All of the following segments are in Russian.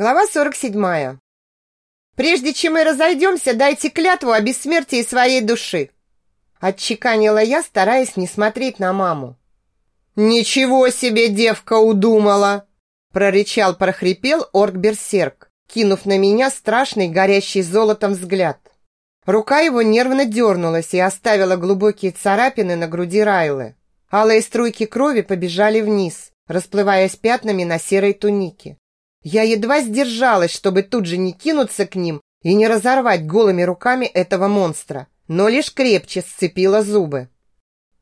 Глава 47. «Прежде чем мы разойдемся, дайте клятву о бессмертии своей души!» Отчеканила я, стараясь не смотреть на маму. «Ничего себе девка удумала!» Прорычал, прохрипел орк-берсерк, кинув на меня страшный, горящий золотом взгляд. Рука его нервно дернулась и оставила глубокие царапины на груди Райлы. Алые струйки крови побежали вниз, расплываясь пятнами на серой тунике. Я едва сдержалась, чтобы тут же не кинуться к ним и не разорвать голыми руками этого монстра, но лишь крепче сцепила зубы.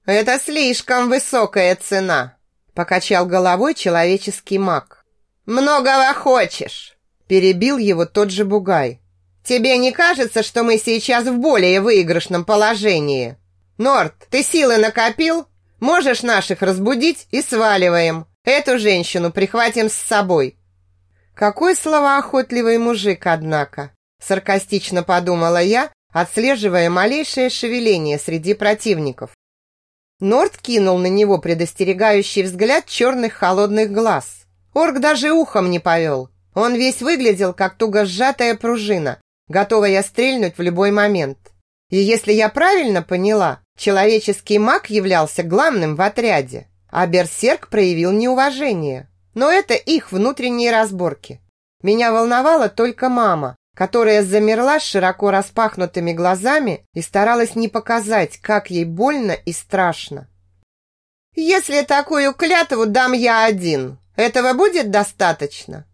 «Это слишком высокая цена», – покачал головой человеческий маг. «Многого хочешь», – перебил его тот же Бугай. «Тебе не кажется, что мы сейчас в более выигрышном положении? Норт, ты силы накопил? Можешь наших разбудить и сваливаем. Эту женщину прихватим с собой. Какой словоохотливый мужик, однако, саркастично подумала я, отслеживая малейшее шевеление среди противников. Норд кинул на него предостерегающий взгляд черных холодных глаз. Орк даже ухом не повел. Он весь выглядел, как туго сжатая пружина, готовая стрельнуть в любой момент. И если я правильно поняла, человеческий маг являлся главным в отряде, а берсерк проявил неуважение. Но это их внутренние разборки. Меня волновала только мама, которая замерла с широко распахнутыми глазами и старалась не показать, как ей больно и страшно. «Если такую клятву дам я один, этого будет достаточно?»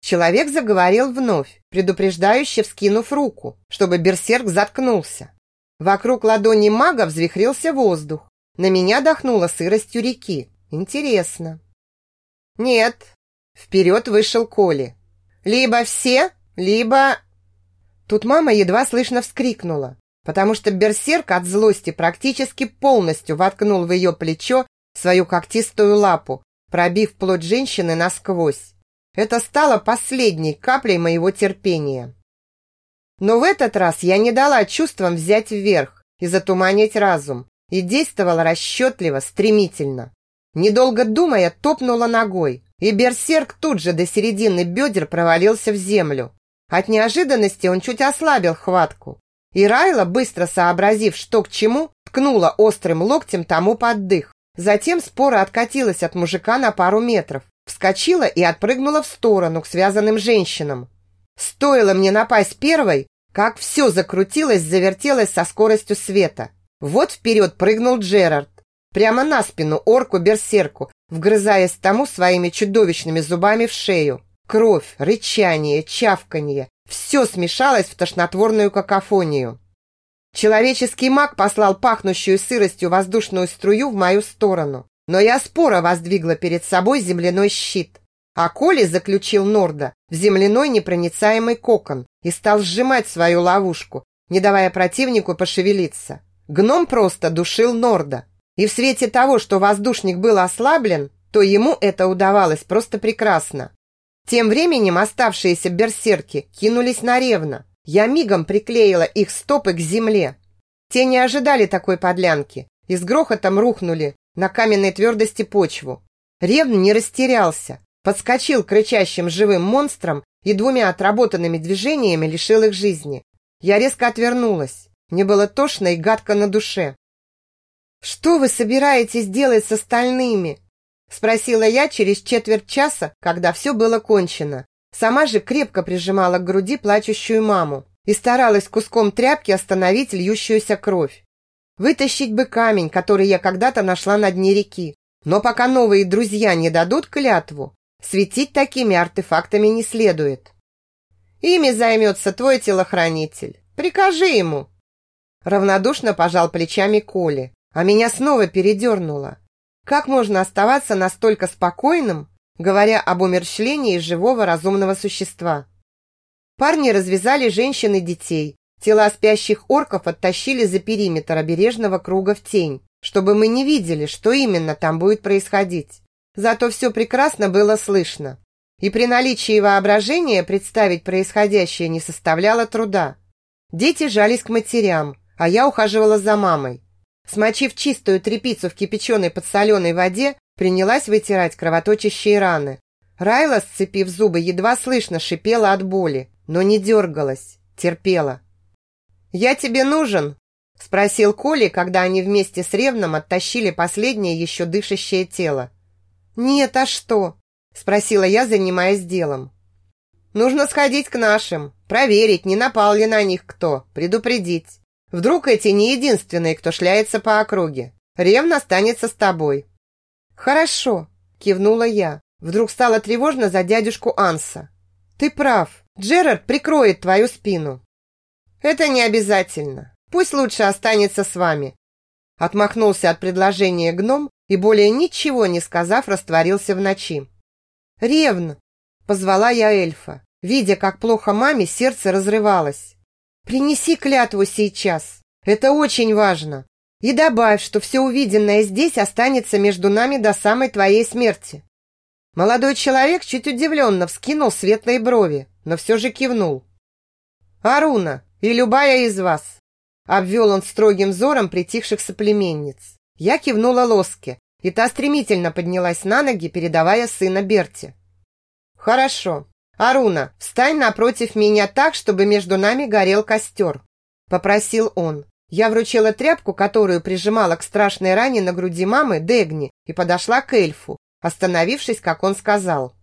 Человек заговорил вновь, предупреждающе вскинув руку, чтобы берсерк заткнулся. Вокруг ладони мага взвихрился воздух. На меня дохнуло сыростью реки. Интересно. «Нет!» Вперед вышел Коли. «Либо все, либо...» Тут мама едва слышно вскрикнула, потому что берсерк от злости практически полностью воткнул в ее плечо свою когтистую лапу, пробив плоть женщины насквозь. Это стало последней каплей моего терпения. Но в этот раз я не дала чувствам взять вверх и затуманить разум, и действовала расчетливо, стремительно. Недолго думая, топнула ногой, и берсерк тут же до середины бедер провалился в землю. От неожиданности он чуть ослабил хватку. И Райла, быстро сообразив, что к чему, ткнула острым локтем тому под дых. Затем спора откатилась от мужика на пару метров, вскочила и отпрыгнула в сторону к связанным женщинам. Стоило мне напасть первой, как все закрутилось, завертелось со скоростью света. Вот вперед прыгнул Джерард, прямо на спину орку-берсерку, вгрызаясь тому своими чудовищными зубами в шею. Кровь, рычание, чавканье – все смешалось в тошнотворную какофонию. Человеческий маг послал пахнущую сыростью воздушную струю в мою сторону, но я споро воздвигла перед собой земляной щит. А Коли заключил Норда в земляной непроницаемый кокон и стал сжимать свою ловушку, не давая противнику пошевелиться. Гном просто душил Норда, и в свете того, что воздушник был ослаблен, то ему это удавалось просто прекрасно. Тем временем оставшиеся берсерки кинулись на ревно. Я мигом приклеила их стопы к земле. Те не ожидали такой подлянки и с грохотом рухнули на каменной твердости почву. Ревн не растерялся, подскочил к рычащим живым монстрам и двумя отработанными движениями лишил их жизни. Я резко отвернулась. Мне было тошно и гадко на душе. «Что вы собираетесь делать с остальными?» Спросила я через четверть часа, когда все было кончено. Сама же крепко прижимала к груди плачущую маму и старалась куском тряпки остановить льющуюся кровь. Вытащить бы камень, который я когда-то нашла на дне реки. Но пока новые друзья не дадут клятву, светить такими артефактами не следует. Ими займется твой телохранитель. Прикажи ему. Равнодушно пожал плечами Коли, а меня снова передернуло. Как можно оставаться настолько спокойным, говоря об умерщвлении живого разумного существа? Парни развязали женщин и детей. Тела спящих орков оттащили за периметр обережного круга в тень, чтобы мы не видели, что именно там будет происходить. Зато все прекрасно было слышно. И при наличии воображения представить происходящее не составляло труда. Дети жались к матерям, а я ухаживала за мамой. Смочив чистую тряпицу в кипяченой подсоленной воде, принялась вытирать кровоточащие раны. Райла, сцепив зубы, едва слышно шипела от боли, но не дергалась, терпела. «Я тебе нужен?» – спросил Коли, когда они вместе с Ревном оттащили последнее еще дышащее тело. «Нет, а что?» – спросила я, занимаясь делом. «Нужно сходить к нашим, проверить, не напал ли на них кто, предупредить. Вдруг эти не единственные, кто шляется по округе. Ревн останется с тобой». «Хорошо», – кивнула я. Вдруг стало тревожно за дядюшку Анса. «Ты прав. Джерард прикроет твою спину». «Это не обязательно. Пусть лучше останется с вами». Отмахнулся от предложения гном и, более ничего не сказав, растворился в ночи. «Ревн!» – позвала я эльфа, видя, как плохо маме сердце разрывалось. «Принеси клятву сейчас. Это очень важно. И добавь, что все увиденное здесь останется между нами до самой твоей смерти». Молодой человек чуть удивленно вскинул светлые брови, но все же кивнул. «Аруна и любая из вас!» Обвел он строгим взором притихших соплеменниц. Я кивнула Лоске, и та стремительно поднялась на ноги, передавая сына Берти. «Хорошо. Аруна, встань напротив меня так, чтобы между нами горел костер», попросил он. Я вручила тряпку, которую прижимала к страшной ране на груди мамы Дегни, и подошла к эльфу, остановившись, как он сказал.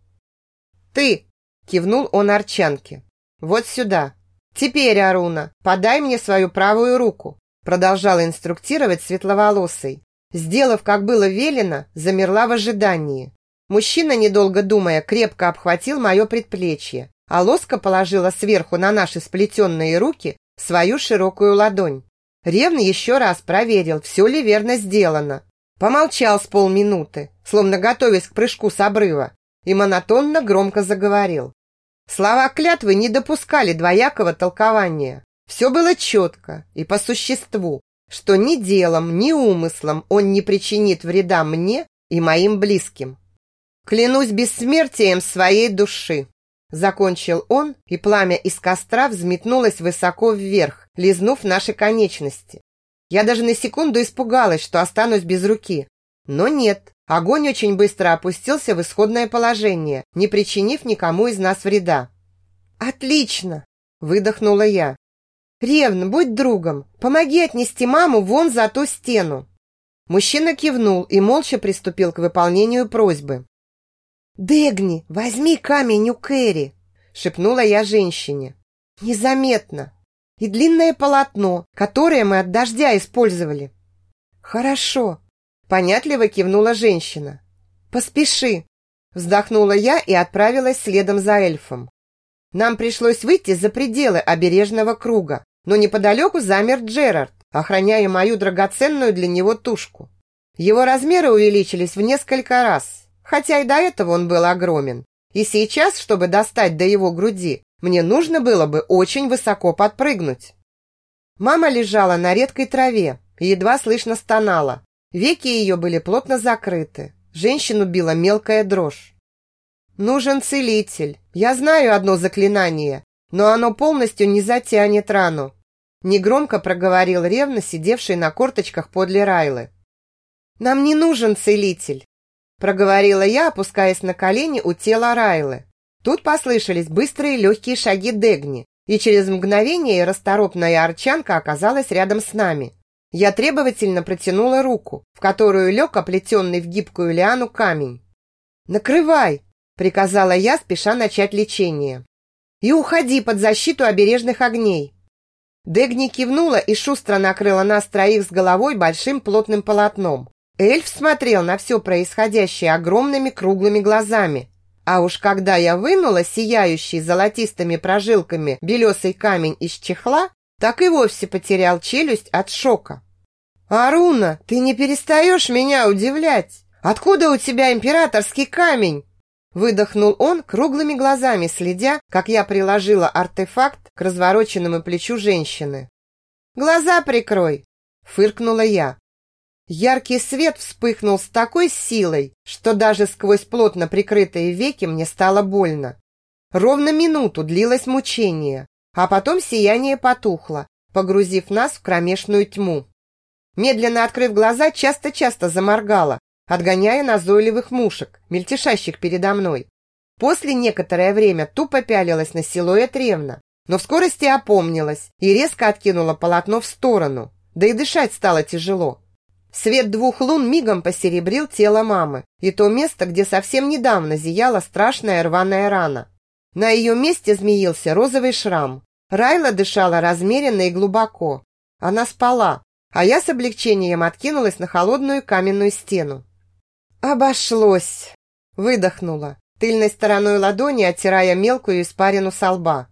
«Ты!» – кивнул он Арчанке. «Вот сюда. Теперь, Аруна, подай мне свою правую руку», – продолжала инструктировать светловолосый. Сделав, как было велено, замерла в ожидании. Мужчина, недолго думая, крепко обхватил мое предплечье, а Лоска положила сверху на наши сплетенные руки свою широкую ладонь. Ревн еще раз проверил, все ли верно сделано, Помолчал с полминуты, словно готовясь к прыжку с обрыва, и монотонно громко заговорил. Слова клятвы не допускали двоякого толкования. Все было четко и по существу, что ни делом, ни умыслом он не причинит вреда мне и моим близким. Клянусь бессмертием своей души. Закончил он, и пламя из костра взметнулось высоко вверх, лизнув наши конечности. Я даже на секунду испугалась, что останусь без руки. Но нет, огонь очень быстро опустился в исходное положение, не причинив никому из нас вреда. «Отлично!» – выдохнула я. «Ревн, будь другом, помоги отнести маму вон за ту стену». Мужчина кивнул и молча приступил к выполнению просьбы. «Дегни, возьми камень у Кэрри!» – шепнула я женщине. «Незаметно, и длинное полотно, которое мы от дождя использовали. Хорошо, понятливо кивнула женщина. Поспеши, вздохнула я и отправилась следом за эльфом. Нам пришлось выйти за пределы обережного круга, но неподалеку замер Джерард, охраняя мою драгоценную для него тушку. Его размеры увеличились в несколько раз, хотя и до этого он был огромен. И сейчас, чтобы достать до его груди, мне нужно было бы очень высоко подпрыгнуть. Мама лежала на редкой траве и едва слышно стонала. Веки ее были плотно закрыты. Женщину била мелкая дрожь. «Нужен целитель. Я знаю одно заклинание, но оно полностью не затянет рану», негромко проговорил ревно сидевший на корточках подле Райлы. «Нам не нужен целитель», проговорила я, опускаясь на колени у тела Райлы. Тут послышались быстрые легкие шаги Дегни, и через мгновение расторопная арчанка оказалась рядом с нами. Я требовательно протянула руку, в которую лег оплетенный в гибкую лиану камень. «Накрывай!» – приказала я, спеша начать лечение. «И уходи под защиту обережных огней!» Дегни кивнула и шустро накрыла нас троих с головой большим плотным полотном. Эльф смотрел на все происходящее огромными круглыми глазами, а уж когда я вынула сияющий золотистыми прожилками белесый камень из чехла, так и вовсе потерял челюсть от шока. «Аруна, ты не перестаешь меня удивлять! Откуда у тебя императорский камень?» Выдохнул он, круглыми глазами следя, как я приложила артефакт к развороченному плечу женщины. «Глаза прикрой!» – фыркнула я. Яркий свет вспыхнул с такой силой, что даже сквозь плотно прикрытые веки мне стало больно. Ровно минуту длилось мучение, а потом сияние потухло, погрузив нас в кромешную тьму. Медленно открыв глаза, часто-часто заморгала, отгоняя назойливых мушек, мельтешащих передо мной. После некоторое время тупо пялилась на силуэт Ревна, но в скорости опомнилась и резко откинула полотно в сторону, да и дышать стало тяжело. Свет двух лун мигом посеребрил тело мамы и то место, где совсем недавно зияла страшная рваная рана. На ее месте змеился розовый шрам. Райла дышала размеренно и глубоко. Она спала, а я с облегчением откинулась на холодную каменную стену. «Обошлось!» – выдохнула, тыльной стороной ладони оттирая мелкую испарину со лба.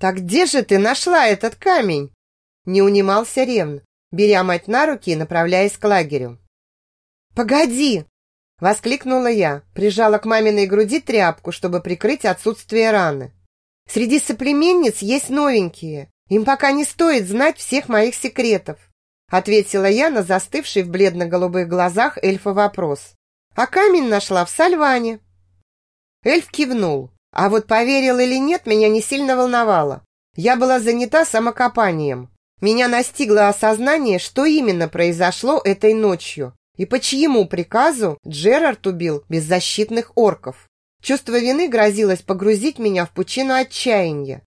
«Так где же ты нашла этот камень?» Не унимался Ревн, беря мать на руки и направляясь к лагерю. «Погоди!» – воскликнула я, прижала к маминой груди тряпку, чтобы прикрыть отсутствие раны. «Среди соплеменниц есть новенькие. Им пока не стоит знать всех моих секретов», – ответила я на застывший в бледно-голубых глазах эльфа вопрос. «А камень нашла в Сальване». Эльф кивнул, а вот поверил или нет, меня не сильно волновало. Я была занята самокопанием. Меня настигло осознание, что именно произошло этой ночью и по чьему приказу Джерард убил беззащитных орков. Чувство вины грозилось погрузить меня в пучину отчаяния.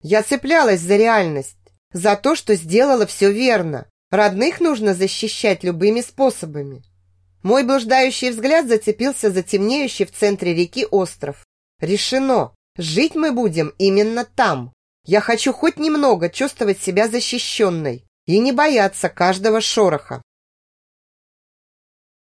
Я цеплялась за реальность, за то, что сделала все верно. Родных нужно защищать любыми способами. Мой блуждающий взгляд зацепился за темнеющий в центре реки остров. Решено. Жить мы будем именно там. Я хочу хоть немного чувствовать себя защищенной и не бояться каждого шороха.